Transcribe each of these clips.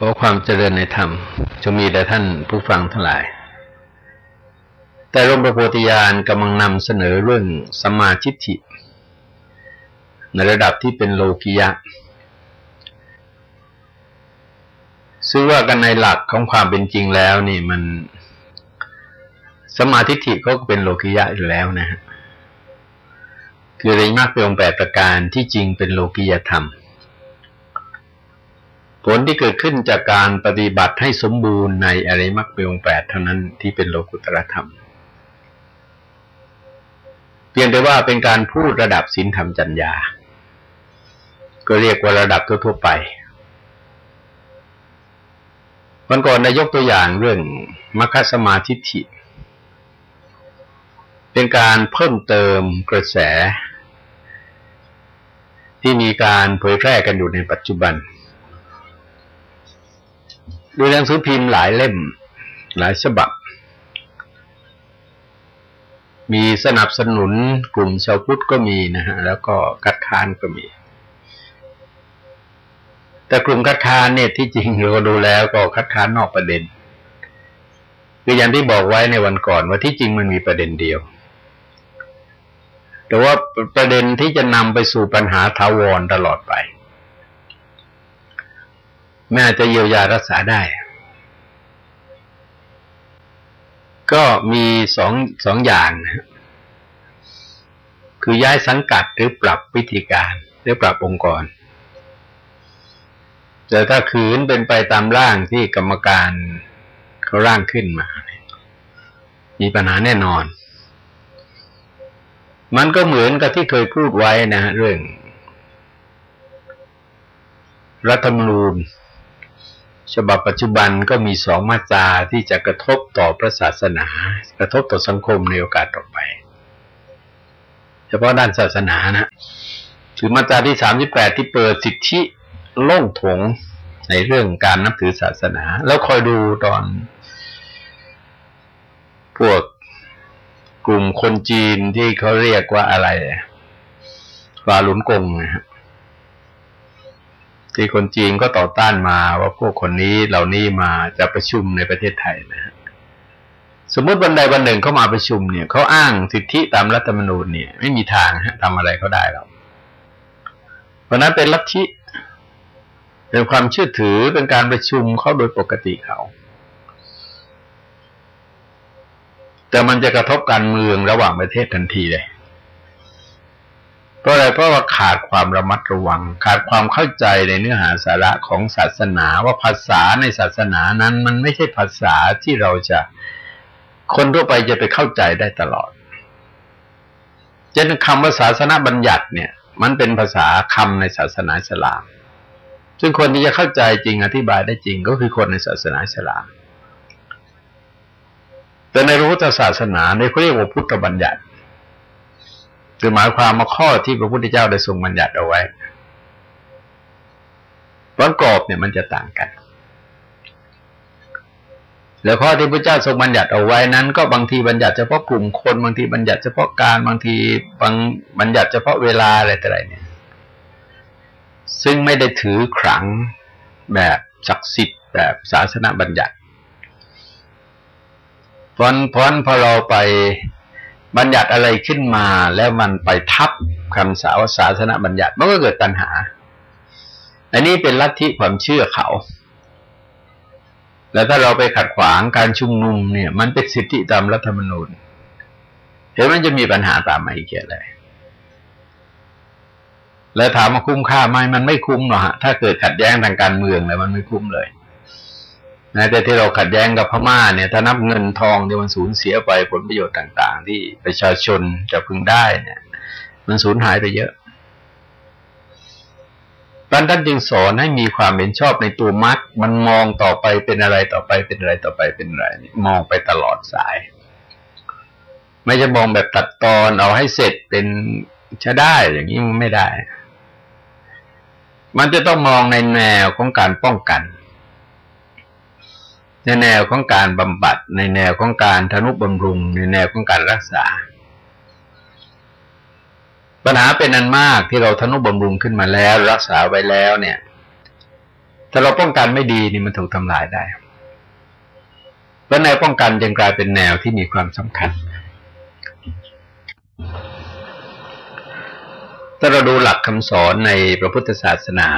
ขอความเจริญในธรรมจะมีแต่ท่านผู้ฟังทั้งหลาย แต่ร่มประโพธิญาณกำลังนำเสนอเรื่องสมาชิฐิในระดับที่เป็นโลกิยะ ซึ่งว่ากันในหลักของความเป็นจริงแล้วนี่มันสมาธิฐิก็เป็นโลกิยะอยู่แล้วนะฮะคือเริมากเป็นองค์แปดประการที่จริงเป็นโลกิยธรรม ผลที่เกิดขึ้นจากการปฏิบัติให้สมบูรณ์ในอริมักเปองแปดเท่านั้นที่เป็นโลกุตรธรรม เพียงแต่ว่าเป็นการพูดระดับศีลธรรมจัญญา ก็เรียกว่าระดับทั่วๆไปวันก่อนนายกตัวอย่างเรื่องมัคคสมาธิฐิ เป็นการเพิ่มเติมกระแส ที่มีการเผยแพร่กันอยู่ในปัจจุบัน ดูหนังสือพิมพ์หลายเล่ม หลายฉบับ มีสนับสนุนกลุ่มชาวพุทธก็มีนะฮะ แล้วก็คัดค้านก็มี แต่กลุ่มคัดค้านเนี่ยที่จริงเราดูแล้วก็คัดค้านนอกประเด็นคืออย่างที่บอกไว้ในวันก่อนว่าที่จริงมันมีประเด็นเดียว แต่ว่าประเด็นที่จะนำไปสู่ปัญหาทาวรตลอดไป แม่จะเยียวยารักษาได้ ก็มีสองสองอย่าง คือย้ายสังกัดหรือปรับวิธีการ หรือปรับองค์กรแต่ถ้าคืนเป็นไปตามร่างที่กรรมการเขาร่างขึ้นมา มีปัญหาแน่นอน มันก็เหมือนกับที่เคยพูดไว้นะ เรื่อง รัฐธรรมนูญ ฉบับปัจจุบันก็มีสองมาตราที่จะกระทบต่อพระศาสนา กระทบต่อสังคมในโอกาสต่อไป เฉพาะด้านศาสนานะถือมาตราที่สามสิบแปดที่เปิดสิทธิโล่งถงในเรื่องการนับถือศาสนา แล้วคอยดูตอน พวกกลุ่มคนจีนที่เขาเรียกว่าอะไรฟาลุนกงนะครับ ที่คนจีนก็ต่อต้านมาว่าพวกคนนี้เหล่านี้มาจะประชุมในประเทศไทยนะสมมติวันใดวันหนึ่งเขามาประชุมเนี่ยเขาอ้างสิทธิตามรัฐธรรมนูญเนี่ย ไม่มีทางฮะทำอะไรเขาได้หรอกเพราะนั้นเป็นลัทธิเป็นความเชื่อถือเป็นการประชุมเขาโดยปกติเขาแต่มันจะกระทบการเมืองระหว่างประเทศทันทีเลย ราะอะไรเพราะว่าขาดความระมัดระวัง ขาดความเข้าใจในเนื้อหาสาระของศาสนาว่าภาษาในศาสนานั้นมันไม่ใช่ภาษาที่เราจะคนทั่วไปจะไปเข้าใจได้ตลอดเช่นคำว่าศาสนาบัญญัติเนี่ย มันเป็นภาษาคำในศาสนาสลามซึ่งคนที่จะเข้าใจจริงอธิบายได้จริงก็คือคนในศาสนาสลามแต่ในรู้ศาสนาในเขาเรียกว่าพุทธบัญญัติ คือหมายความมาข้อที่พระพุทธเจ้าได้ทรงบัญญัติเอาไว้ประกอบเนี่ยมันจะต่างกัน แล้วข้อที่พระเจ้าทรงบัญญัติเอาไว้นั้น ก็บางทีบัญญัติเฉพาะกลุ่มคนบางทีบัญญัติเฉพาะการบางทีบางบัญญัติเฉพาะเวลาอะไรแต่ไรเนี่ย ซึ่งไม่ได้ถือขลังแบบศักดิ์สิทธิ์แบบศาสนาบัญญัติเพราะเพราะพอเราไป บัญญัติอะไรขึ้นมาแล้วมันไปทับคำสาวศาสนาบัญญัติมันก็เกิดปัญหา อันนี้เป็นลัทธิความเชื่อเขา แล้วถ้าเราไปขัดขวางการชุมนุมเนี่ย มันเป็นสิทธิตามรัฐธรรมนูญเดี๋ยวมันจะมีปัญหาตามมาอีกเยอะเลยแล้วถามว่าคุ้มค่าไหมมันไม่คุ้มหรอกฮะถ้าเกิดขัดแย้งทางการเมืองแล้วมันไม่คุ้มเลย นะแต่ที่เราขัดแย้งกับพม่าเนี่ยถ้านับเงินทองที่มันสูญเสียไปผลประโยชน์ต่าง ๆ ที่ประชาชนจะพึงได้เนี่ย มันสูญหายไปเยอะท่านท่านจึงสอนให้มีความเห็นชอบในตัวมัดมันมองต่อไปเป็นอะไรต่อไปเป็นอะไรต่อไปเป็นอะไรมองไปตลอดสาย ไม่จะมองแบบตัดตอนเอาให้เสร็จเป็นจะได้อย่างนี้มันไม่ได้ มันจะต้องมองในแนวของการป้องกัน ในแนวของการบำบัด ในแนวของการทนุบำรุง ในแนวของการรักษา ปัญหาเป็นอันมากที่เราทนุบำรุงขึ้นมาแล้ว รักษาไว้แล้วเนี่ยถ้าเราป้องกันไม่ดีนี่มันถูกทำลายได้แล้วแนวป้องกันจึงกลายเป็นแนวที่มีความสำคัญถ้าเราดูหลักคำสอนในพระพุทธศาสนา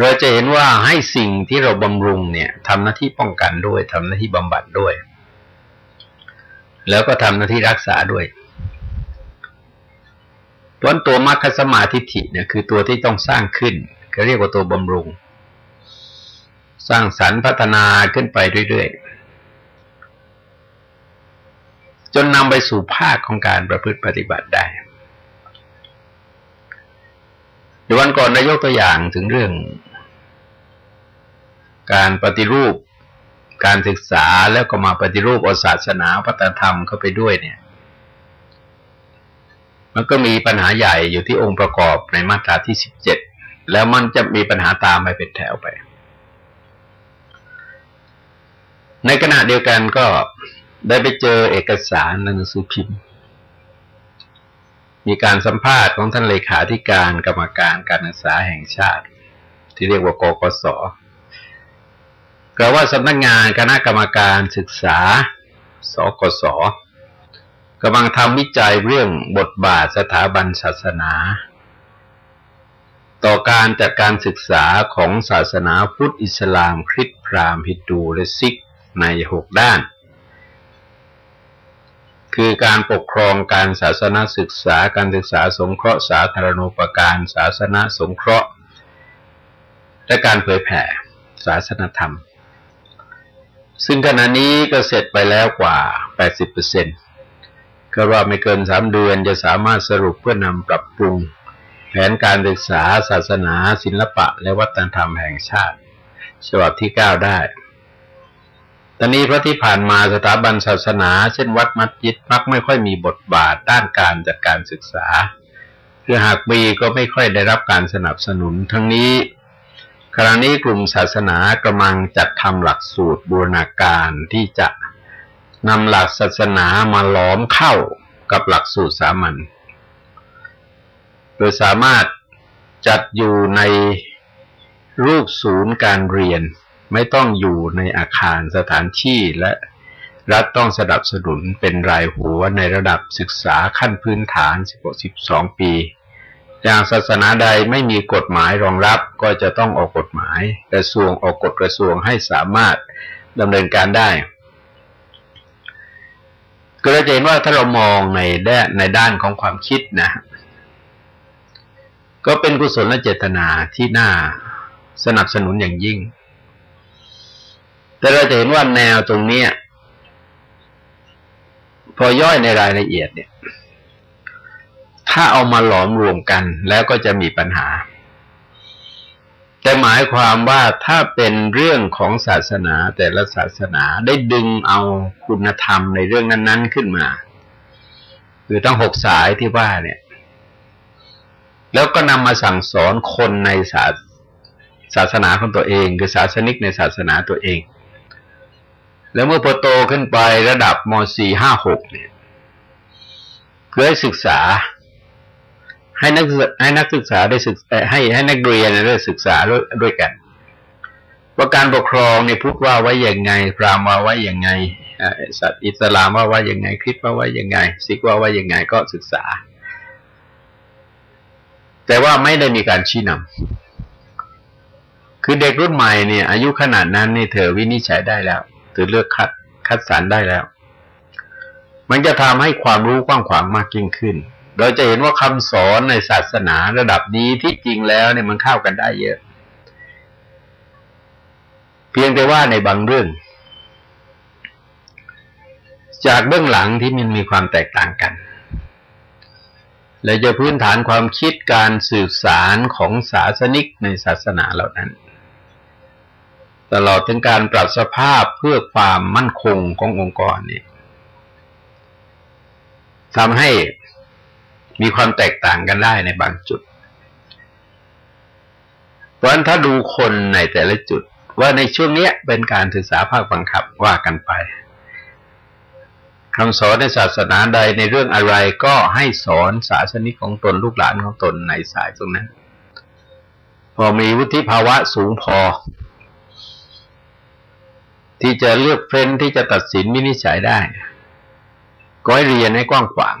เราจะเห็นว่าให้สิ่งที่เราบำรุงเนี่ยทำหน้าที่ป้องกันด้วยทำหน้าที่บำบัดด้วย แล้วก็ทำหน้าที่รักษาด้วยเพราะตัวมรรคสมาธิฐิเนี่ยคือตัวที่ต้องสร้างขึ้นก็เรียกว่าตัวบำรุง สร้างสรรค์พัฒนาขึ้นไปเรื่อยๆ จนนำไปสู่ภาคของการประพฤติปฏิบัติได้ เดี๋ยววันก่อนนายกตัวอย่างถึงเรื่อง การปฏิรูป การศึกษาแล้วก็มาปฏิรูปศาสนาพัฒนธรรมเข้าไปด้วยเนี่ย มันก็มีปัญหาใหญ่อยู่ที่องค์ประกอบในมาตราที่สิบเจ็ดแล้วมันจะมีปัญหาตามไปเป็นแถวไป ในขณะเดียวกันก็ได้ไปเจอเอกสารหนังสือพิมพ์ มีการสัมภาษณ์ของท่านเลขาธิการกรรมการการศึกษาแห่งชาติ ที่เรียกว่ากกศกล่าวว่าสำนักงงานคณะกรรมการศึกษา สกศกำลังทำวิจัยเรื่องบทบาทสถาบันศาสนา ต่อการจัดการศึกษาของศาสนาพุทธอิสลามคริสต์พราหมณ์ฮิดูและซิกในหกด้าน คือการปกครองการศาสนาศึกษาการศึกษาสงเคราะห์สาธารณูปการศาสนาสงเคราะห์ และการเผยแผ่ศาสนธรรม ซึ่งขณะนี้ก็เสร็จไปแล้วกว่า 80%ก็ว่าไม่เกินสามเดือนจะสามารถสรุปเพื่อนำปรับปรุง แผนการศึกษาศาสนาศิลปะ และวัฒนธรรมแห่งชาติ ฉบับที่เก้าได้ ตอนนี้เพราะที่ผ่านมาสถาบันศาสนา เช่นวัดมัสยิดมักไม่ค่อยมีบทบาทด้านการจัดการศึกษา คือหากมีก็ไม่ค่อยได้รับการสนับสนุน ทั้งนี้ขณะนี้กลุ่มศาสนากำลังจัดทำหลักสูตรบูรณาการที่จะนำหลักศาสนามาล้อมเข้ากับหลักสูตรสามัญ โดยสามารถจัดอยู่ในรูปศูนย์การเรียน ไม่ต้องอยู่ในอาคารสถานที่และรัฐต้องสนับสนุนเป็นรายหัวในระดับศึกษาขั้นพื้นฐาน 16-12 ปี อย่างศาสนาใดไม่มีกฎหมายรองรับก็จะต้องออกกฎหมายกระทรวงออกกฎกระทรวงให้สามารถดำเนินการได้ก็จะเห็นว่าถ้าเรามองในด้านในด้านของความคิดนะ ก็เป็นกุศลเจตนาที่น่าสนับสนุนอย่างยิ่ง แต่เราจะเห็นว่าแนวตรงเนี้ยพอย่อยในรายละเอียดเนี่ย ถ้าเอามาหลอมรวมกันแล้วก็จะมีปัญหา แต่หมายความว่าถ้าเป็นเรื่องของศาสนาแต่ละศาสนาได้ดึงเอาคุณธรรมในเรื่องนั้น ๆขึ้นมาคือต้องหกสายที่ว่าเนี่ย แล้วก็นำมาสั่งสอนคนในศาสศาสนาของตัวเอง คือศาสนิกในศาสนาตัวเอง แล้วเมื่อพอโตขึ้นไประดับม .4 ห้าหกเนี่ยคือให้ศึกษา ให้นักให้นักศึกษาได้ศึกให้ให้นักเรียนได้ศึกษาด้วยด้วยกันว่าการปกครองเนี่ยพุทธว่าไว้อย่างไง พราหมณ์ว่าไว้อย่างไงสัตว์อิสลามว่าไว้อย่างไงคริสต์ว่าไว้อย่างไงซิกว่าไว้อย่างไงก็ศึกษา แต่ว่าไม่ได้มีการชี้นำคือเด็กรุ่นใหม่เนี่ย อายุขนาดนั้นนี่เธอวินิจฉัยได้แล้ว หรือเลือกคัดคัดสรรได้แล้ว มันจะทำให้ความรู้กว้างขวางมากยิ่งขึ้น เราจะเห็นว่าคำสอนในศาสนาระดับนี้ที่จริงแล้วเนี่ยมันเข้ากันได้เยอะ เพียงแต่ว่าในบางเรื่อง จากเบื้องหลังที่มันมีความแตกต่างกันและจะพื้นฐานความคิดการสื่อสารของศาสนิกในศาสนาเหล่านั้น ตลอดถึงการปรับสภาพเพื่อความมั่นคงขององค์กรนี่ทำให้มีความแตกต่างกันได้ในบางจุด เพราะฉะนั้นถ้าดูคนในแต่ละจุด ว่าในช่วงนี้เป็นการศึกษาภาคบังคับว่ากันไปคำสอนในศาสนาใดในเรื่องอะไรก็ให้สอนศาสนิกของตนลูกหลานของตนในสายตรงนั้น พอมีวุฒิภาวะสูงพอ ที่จะเลือกเฟ้นที่จะตัดสินวินิจฉัยได้ ก็ให้เรียนให้กว้างขวาง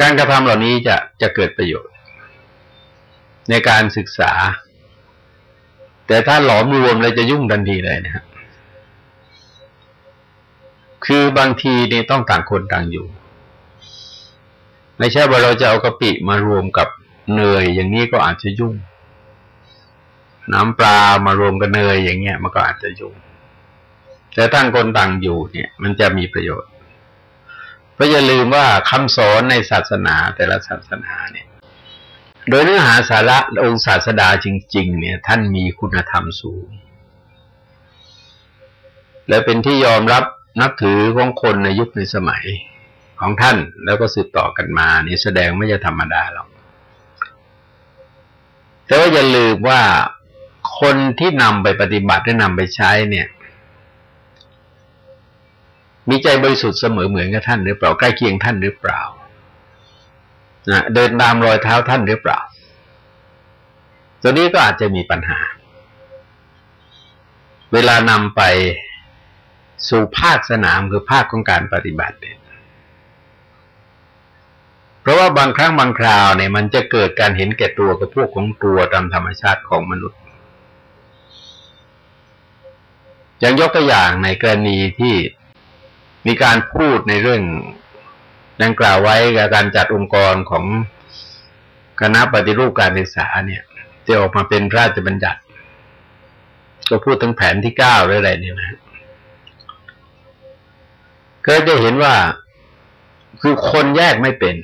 การกระทำเหล่านี้จะจะเกิดประโยชน์ ในการศึกษา แต่ถ้าหลอมรวมเลยจะยุ่งทันทีเลยนะครับคือบางทีนี่ต้องต่างคนต่างอยู่ ไม่ใช่ว่าเราจะเอากะปิมารวมกับเนยอย่างนี้ก็อาจจะยุ่ง น้ำปลามารวมกับเนยอย่างเงี้ยมันก็อาจจะยุ่งแต่ตั้งคนต่างอยู่เนี่ย มันจะมีประโยชน์ เพราะอย่าลืมว่าคำสอนในศาสนาแต่ละศาสนาเนี่ย โดยเนื้อหาสาระองค์ศาสดาจริง ๆ เนี่ย ท่านมีคุณธรรมสูง และเป็นที่ยอมรับนับถือของคนในยุคในสมัยของท่านแล้วก็สืบต่อกันมา นี่แสดงไม่ใช่ธรรมดาหรอกแต่ว่าอย่าลืมว่า คนที่นำไปปฏิบัติได้นำไปใช้เนี่ย มีใจบริสุทธิ์เสมอเหมือนกับท่านหรือเปล่าใกล้เคียงท่านหรือเปล่านะเดินตามรอยเท้าท่านหรือเปล่า ตัวนี้ก็อาจจะมีปัญหา เวลานำไปสู่ภาคสนามคือภาคของการปฏิบัติเนี่ยเพราะว่าบางครั้งบางคราวเนี่ยมันจะเกิดการเห็นแก่ตัวกับพวกของตัวตามธรรมชาติของมนุษย์ อ ย่างยกตัวอย่างในกรณีที่มีการพูดในเรื่องดังกล่าวไว้กับการจัดองค์กรของคณะปฏิรูปการศึกษาเนี่ยจะออกมาเป็นราชบัญญัติ ก็พูดถึงแผนที่เก้าหรืออะไรเนี่ยนะก็จะเห็นว่าคือคนแยกไม่เป็น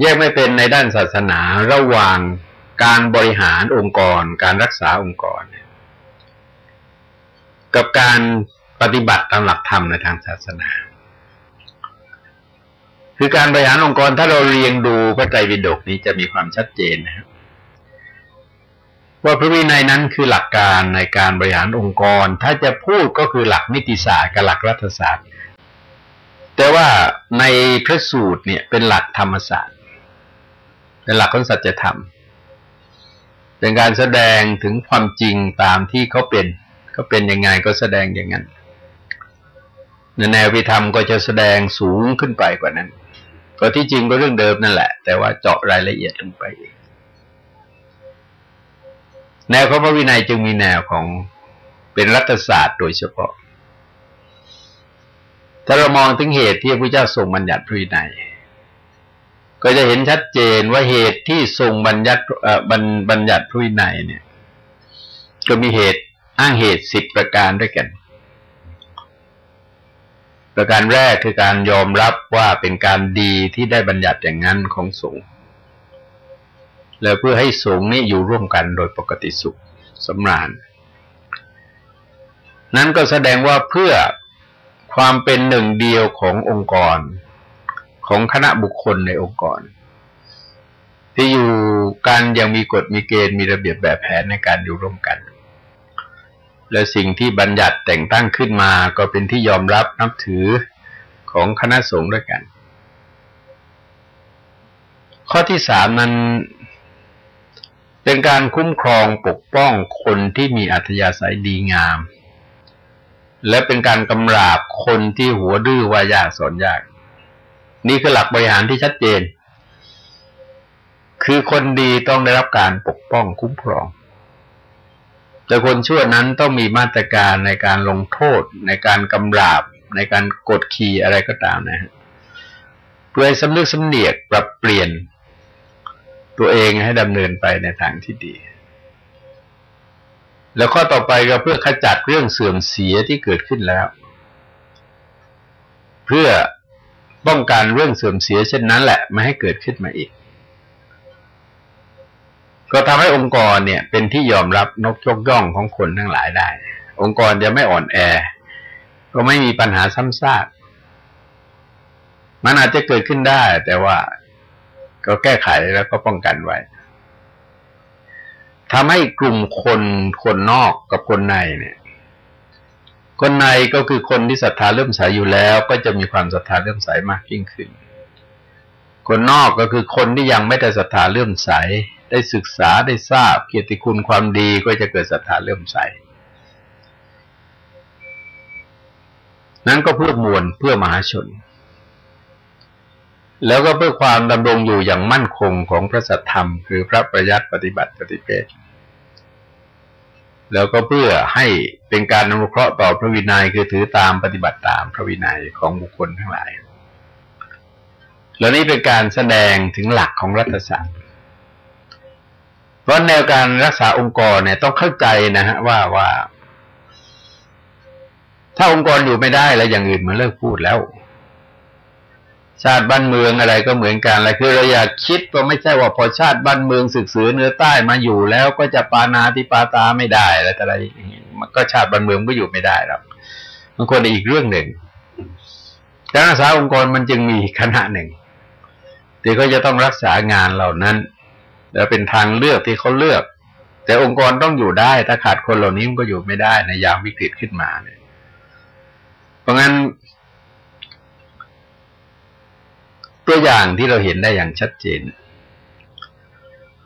แยกไม่เป็นในด้านศาสนาระหว่างการบริหารองค์กร การรักษาองค์กร กับการปฏิบัติตามหลักธรรมในทางศาสนา คือการบริหารองค์กรถ้าเราเรียงดูพระไตรปิฎกนี้จะมีความชัดเจนนะครับว่าพระวินัยนั้นคือหลักการในการบริหารองค์กร ถ้าจะพูดก็คือหลักนิติศาสตร์กับหลักรัฐศาสตร์ แต่ว่าในพระสูตรเนี่ยเป็นหลักธรรมศาสตร์ เป็นหลักของสัจธรรม เป็นการแสดงถึงความจริงตามที่เขาเป็น เขาเป็นยังไงก็แสดงอย่างนั้นในแนวพิธรรมก็จะแสดงสูงขึ้นไปกว่านั้น ก็ที่จริงก็เรื่องเดิมนั่นแหละ แต่ว่าเจาะรายละเอียดลงไปเองแนวของพระวินัยจึงมีแนวของเป็นรัฐศาสตร์โดยเฉพาะ ถ้าเรามองถึงเหตุที่พระเจ้าทรงบัญญัติพระวินัย ก็จะเห็นชัดเจนว่าเหตุที่ทรงบัญญัติบัญญัติพระวินัยเนี่ย ก็มีเหตุ อ้างเหตุสิบประการด้วยกัน ประการแรกคือการยอมรับว่าเป็นการดีที่ได้บัญญัติอย่างนั้นของสงฆ์แล้วเพื่อให้สงฆ์นี้อยู่ร่วมกันโดยปกติสุขสำราญ นั้นก็แสดงว่าเพื่อความเป็นหนึ่งเดียวขององค์กร ของคณะบุคคลในองค์กร ที่อยู่กันยังมีกฎมีเกณฑ์มีระเบียบแบบแผนในการอยู่ร่วมกัน และสิ่งที่บัญญัติแต่งตั้งขึ้นมาก็เป็นที่ยอมรับนับถือของคณะสงฆ์ด้วยกัน ข้อที่สามนั้นเป็นการคุ้มครองปกป้องคนที่มีอัธยาศัยดีงาม และเป็นการกำราบคนที่หัวดื้อวายากสอนยาก นี่คือหลักบริหารที่ชัดเจน คือคนดีต้องได้รับการปกป้องคุ้มครอง แต่คนชั่วนั้นต้องมีมาตรการในการลงโทษ ในการกำราบ ในการกดขี่อะไรก็ตามนะฮะเพื่อสำนึกสำเนียกปรับเปลี่ยนตัวเองให้ดำเนินไปในทางที่ดี แล้วข้อต่อไปก็เพื่อขจัดเรื่องเสื่อมเสียที่เกิดขึ้นแล้ว เพื่อป้องกันเรื่องเสื่อมเสียเช่นนั้นแหละ ไม่ให้เกิดขึ้นมาอีก ก็ทำให้องค์กรเนี่ย เป็นที่ยอมรับนกยกย่องของคนทั้งหลายได้ องค์กรจะไม่อ่อนแอ ก็ไม่มีปัญหาซ้ำซากมันอาจจะเกิดขึ้นได้ แต่ว่าก็แก้ไขแล้วก็ป้องกันไว้ทำให้กลุ่มคนคนนอกกับคนในเนี่ย คนในก็คือคนที่ศรัทธาเริ่มใสอยู่แล้ว ก็จะมีความศรัทธาเริ่มใสมากยิ่งขึ้น คนนอกก็คือคนที่ยังไม่ได้ศรัทธาเลื่อมใส ได้ศึกษาได้ทราบเกียรติคุณความดีก็จะเกิดศรัทธาเลื่อมใส นั้นก็เพื่อมวลเพื่อมหาชน แล้วก็เพื่อความดำรงอยู่อย่างมั่นคงของพระสัทธรรม คือพระประยัติปฏิบัติปฏิเภทแล้วก็เพื่อให้เป็นการอนุเคราะห์ต่อพระวินัยคือถือตามปฏิบัติตามพระวินัยของบุคคลทั้งหลาย แล้วนี้เป็นการแสดงถึงหลักของรัฐศาสตร์ เพราะแนวการรักษาองค์กรเนี่ยต้องเข้าใจนะฮะว่าว่า ถ้าองค์กรอยู่ไม่ได้แล้วอย่างอื่นมันเลิกพูดแล้ว ชาติบ้านเมืองอะไรก็เหมือนกันแหละคือเราอยากคิดว่าไม่ใช่ว่าพอชาติบ้านเมืองศึกษอเนื้อใต้มาอยู่แล้วก็จะปานาติปาตาไม่ได้อะไรอะไรมันก็ชาติบ้านเมืองก็อยู่ไม่ได้หรอกมันควรอีกเรื่องหนึ่งการรักษาองค์กรมันจึงมีขณะหนึ่งที่เขาจะต้องรักษางานเหล่านั้น แล้วเป็นทางเลือกที่เขาเลือก แต่องค์กรต้องอยู่ได้ ถ้าขาดคนเหล่านี้มันก็อยู่ไม่ได้ในยามวิกฤตขึ้นมาเนี่ยเพราะงั้น ตัวอย่างที่เราเห็นได้อย่างชัดเจน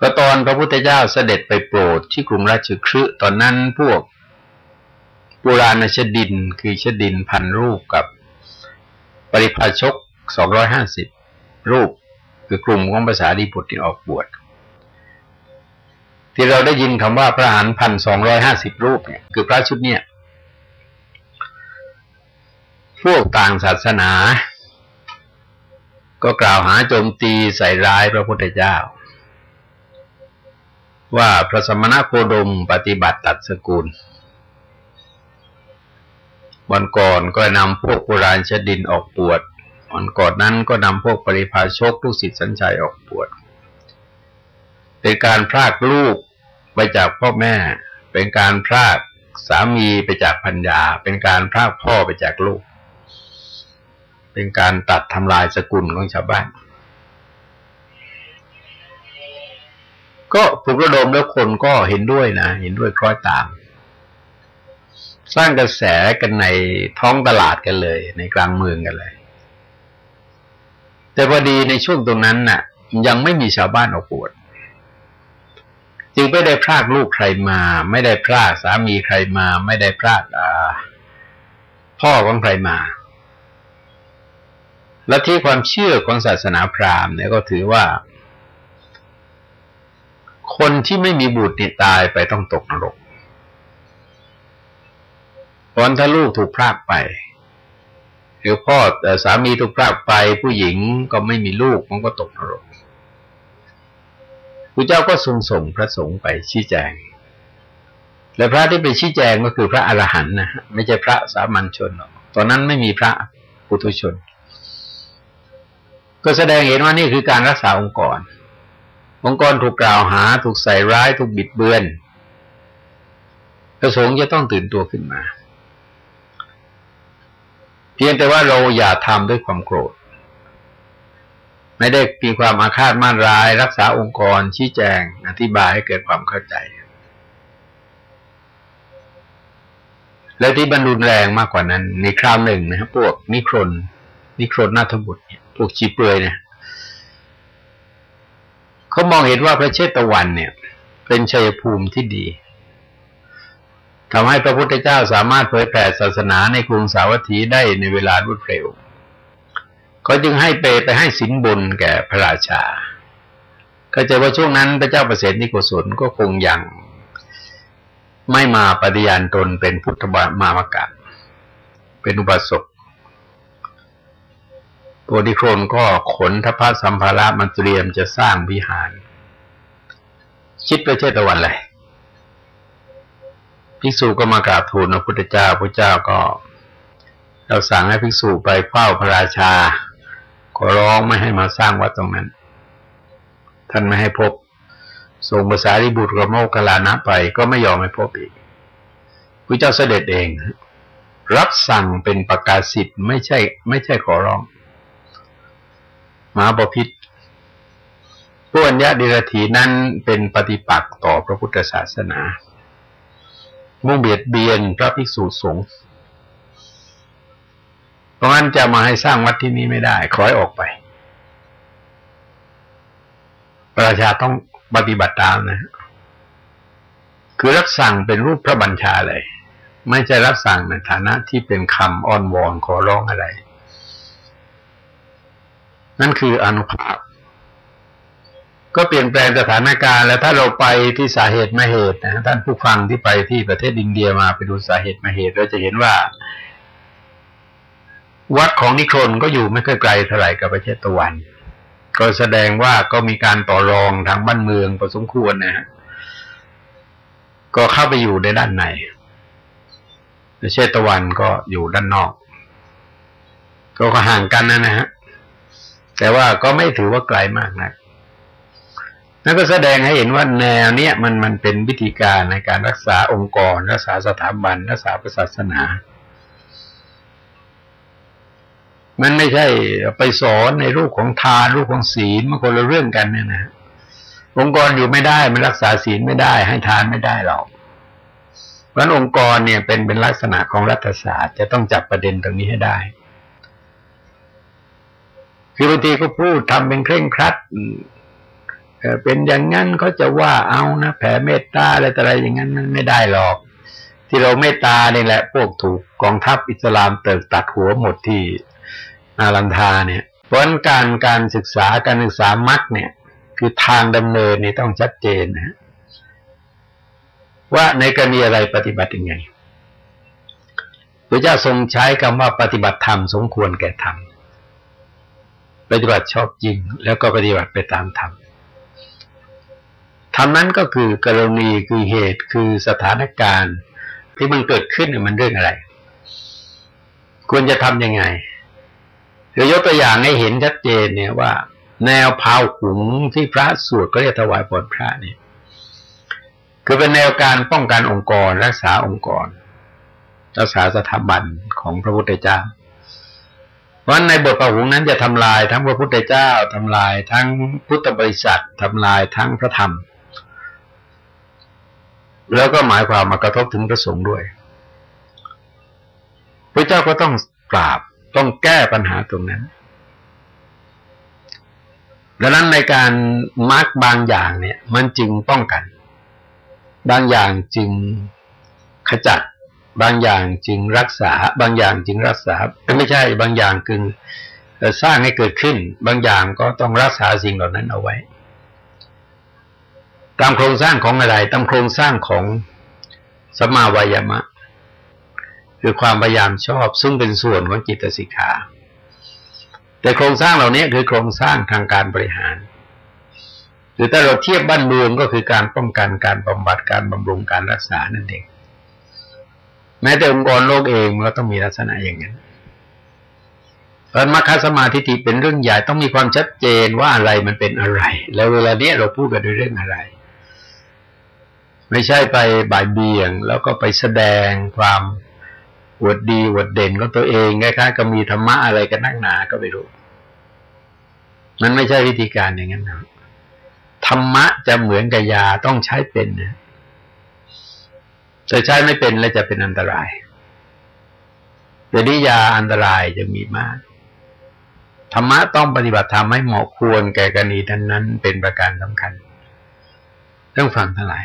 ก็ตอนพระพุทธเจ้าเสด็จไปโปรดที่กรุงราชคฤห์ตอนนั้นพวกปุราณชดินคือชดินพันรูปกับปริพาชกสองร้อยห้าสิบรูป คือกลุ่มของภาษาดีบุตรที่ออกบวช ที่เราได้ยินคำว่าพระหานพันสองร้อยห้าสิบรูปเนี่ยคือพระชุดเนี่ยพวกต่างศาสนา ก็กล่าวหาโจมตีใส่ร้ายพระพุทธเจ้า ว่าพระสมณโคดมปฏิบัติตัดสกุล วันก่อนก็นำพวกโบราณชดินออกปวดวันก่อนนั้นก็นำพวกปริพาชกลูกศิษย์สัญชัยออกบวชเป็นการพรากลูก ไปจากพ่อแม่ เป็นการพรากสามีไปจากพัญญา เป็นการพรากพ่อไปจากลูก เป็นการตัดทำลายสกุลของชาวบ้าน ก็ปลุกระดมแล้วคนก็เห็นด้วยนะ เห็นด้วยคล้อยตาม สร้างกระแสกันในท้องตลาดกันเลย ในกลางเมืองกันเลย แต่พอดีในช่วงตรงนั้นน่ะ ยังไม่มีชาวบ้านออกบวช จึงไม่ได้พรากลูกใครมา ไม่ได้พรากสามีใครมา ไม่ได้พรากพ่อของใครมาและที่ความเชื่อของศาสนาพราหมณ์เนี่ยก็ถือว่า คนที่ไม่มีบุตรเนี่ยตายไปต้องตกนรกตอนถ้าลูกถูกพรากไปหรือพ่อสามีถูกพรากไปผู้หญิงก็ไม่มีลูกมันก็ตกนรก พระเจ้าก็ทรงส่งพระสงฆ์ไปชี้แจง และพระที่ไปชี้แจงก็คือพระอรหันต์นะฮะไม่ใช่พระสามัญชนหรอกตอนนั้นไม่มีพระปุถุชน ก็แสดงเห็นว่านี่คือการรักษาองค์กร องค์กรถูกกล่าวหา ถูกใส่ร้าย ถูกบิดเบือน พระสงฆ์จะต้องตื่นตัวขึ้นมา เพียงแต่ว่าเราอย่าทำด้วยความโกรธ ไม่ได้มีความอาฆาตมาร้าย รักษาองค์กรชี้แจง อธิบายให้เกิดความเข้าใจ และที่บรรลุนแรงมากกว่านั้น ในคราวหนึ่งนะครับพวกนิครนนิครนนาทบุตรพวกชีเปลือยเนี่ยเขามองเห็นว่าพระเชตวันเนี่ย เป็นชัยภูมิที่ดีทำให้พระพุทธเจ้าสามารถเผยแผ่ศาสนาในกรุงสาวัตถีได้ในเวลารวดเร็ว เขาจึงให้เปไปให้สินบนแก่พระราชา ก็จะว่าช่วงนั้นพระเจ้าประเสริฐนิโกศลก็คงยังไม่มาปฏิญาณตนเป็นพุทธบามามกะเป็นอุบาสกโพธิโครนก็ขนทพสัมภาระมันเตรียมจะสร้างวิหาร คิดไปเชตะวันเลยภิกษุก็มากราบทูลพระพุทธเจ้าพระเจ้าก็ เราสั่งให้ภิกษุไปเฝ้าพระราชา ขอร้องไม่ให้มาสร้างวัดตรงนั้น ท่านไม่ให้พบส่งภาษาริบุตรกับโมกขลานะไปก็ไม่ยอมให้พบอีกพระเจ้าเสด็จเอง รับสั่งเป็นประกาศสิทธิ์ไม่ใช่ ไม่ใช่ขอร้องมาบพิษผู้อัญญาดิรถีนั้นเป็นปฏิปักษ์ต่อพระพุทธศาสนา มุ่งเบียดเบียนพระภิกษุสงฆ์ เพราะงั้นจะมาให้สร้างวัดที่นี้ไม่ได้ขอให้ออกไป ประชาต้องปฏิบัติตามนะ คือรับสั่งเป็นรูปพระบัญชาเลย ไม่ใช่รับสั่งในฐานะที่เป็นคำอ้อนวอนขอร้องอะไร นั่นคืออนุภาพก็เปลี่ยนแปลงสถานการณ์แล้วถ้าเราไปที่สาเหตุมาเหตุนะท่านผู้ฟังที่ไปที่ประเทศอินเดียมาไปดูสาเหตุมาเหตุเราจะเห็นว่า วัดของนิครนก็อยู่ไม่ค่อยไกลเท่าไหร่กับประเทศตะวัน ก็แสดงว่าก็มีการต่อรองทางบ้านเมืองพอสมควรนะฮะก็เข้าไปอยู่ในด้านในประเชตะวันก็อยู่ด้านนอก ก็ห่างกันนะนะฮะแต่ว่าก็ไม่ถือว่าไกลมากนะนั่นก็แสดงให้เห็นว่าแนวเนี้ยมันมันเป็นวิธีการในการรักษาองค์กร รักษาสถาบัน รักษาศาสนา มันไม่ใช่ไปสอนในรูปของทานรูปของศีลมันคนละเรื่องกันเนี่ยนะองค์กรอยู่ไม่ได้มันรักษาศีลไม่ได้ ให้ทานไม่ได้หรอกเพราะองค์กรเนี่ยเป็นเป็นลักษณะของรัฐศาสตร์ จะต้องจับประเด็นตรงนี้ให้ได้ คือบางทีก็พูดทำเป็นเคร่งครัดเป็นอย่างนั้นเขาจะว่าเอานะแผ่เมตตาอะไรแต่อะไรอย่างนั้นมันไม่ได้หรอก ที่เราเมตตานี่แหละพวกถูกกองทัพอิสลามเติกตัดหัวหมดที่ อารันทาเนี่ยเพราะการการศึกษาการศึกษามักเนี่ย คือทางดำเนินนี่ต้องชัดเจนนะว่าในกรณีอะไรปฏิบัติยังไงพระเจ้าทรงใช้คำว่าปฏิบัติธรรมสมควรแก่ธรรมปฏิบัติชอบจริง แล้วก็ปฏิบัติไปตามธรรมธรรมนั้นก็คือกรณีคือเหตุคือสถานการณ์ที่มันเกิดขึ้นมันเรื่องอะไร ควรจะทำยังไง เดี๋ยวยกตัวอย่างให้เห็นชัดเจนเนี่ยว่า แนวเผาขุงที่พระสวดก็เรียกถวายผลพระเนี่ยคือเป็นแนวการป้องกันองค์กร รักษาองค์กร รักษาสถาบันของพระพุทธเจ้า เพราะในบทประหุงนั้นจะทำลายทั้งพระพุทธเจ้าทำลายทั้งพุทธบริษัททำลายทั้งพระธรรม แล้วก็หมายความมากระทบถึงพระสงฆ์ด้วยพระเจ้าก็ต้องปราบ ต้องแก้ปัญหาตรงนั้น ดังนั้นในการมาร์กบางอย่างเนี่ย มันจึงป้องกัน บางอย่างจึงขจัด บางอย่างจึงรักษา บางอย่างจึงรักษาไม่ใช่ บางอย่างคือสร้างให้เกิดขึ้น บางอย่างก็ต้องรักษาสิ่งเหล่านั้นเอาไว้ ตามโครงสร้างของอะไร ตามโครงสร้างของสมาวายามะ คือความพยายามชอบ ซึ่งเป็นส่วนของจิตสิกขาแต่โครงสร้างเหล่านี้คือโครงสร้างทางการบริหาร หรือถ้าเราเทียบบ้านเมืองก็คือการป้องกันการบำบัดการบำรุงการรักษานั่นเองแม้แต่องค์กรโลกเองมันก็ต้องมีลักษณะอย่างนั้นเพราะมรรคสมาธิเป็นเรื่องใหญ่ต้องมีความชัดเจนว่าอะไรมันเป็นอะไร แล้วเวลาเนี้ยเราพูดกันด้วยเรื่องอะไร ไม่ใช่ไปบ่ายเบี่ยง แล้วก็ไปแสดงความ อวดดีอวดเด่นก็ตัวเองคล้ายๆกับมีธรรมะอะไรกันนักหนาก็ไม่รู้ มันไม่ใช่วิธีการอย่างนั้นนะธรรมะจะเหมือนกับยาต้องใช้เป็นนะแต่ใช้ไม่เป็นแล้วจะเป็นอันตรายแต่นิยาอันตรายจะมีมาก ธรรมะต้องปฏิบัติธรรมให้เหมาะควรแก่กรณีนั้นนั้นเป็นประการสำคัญ ต้องฟังทั้งหลาย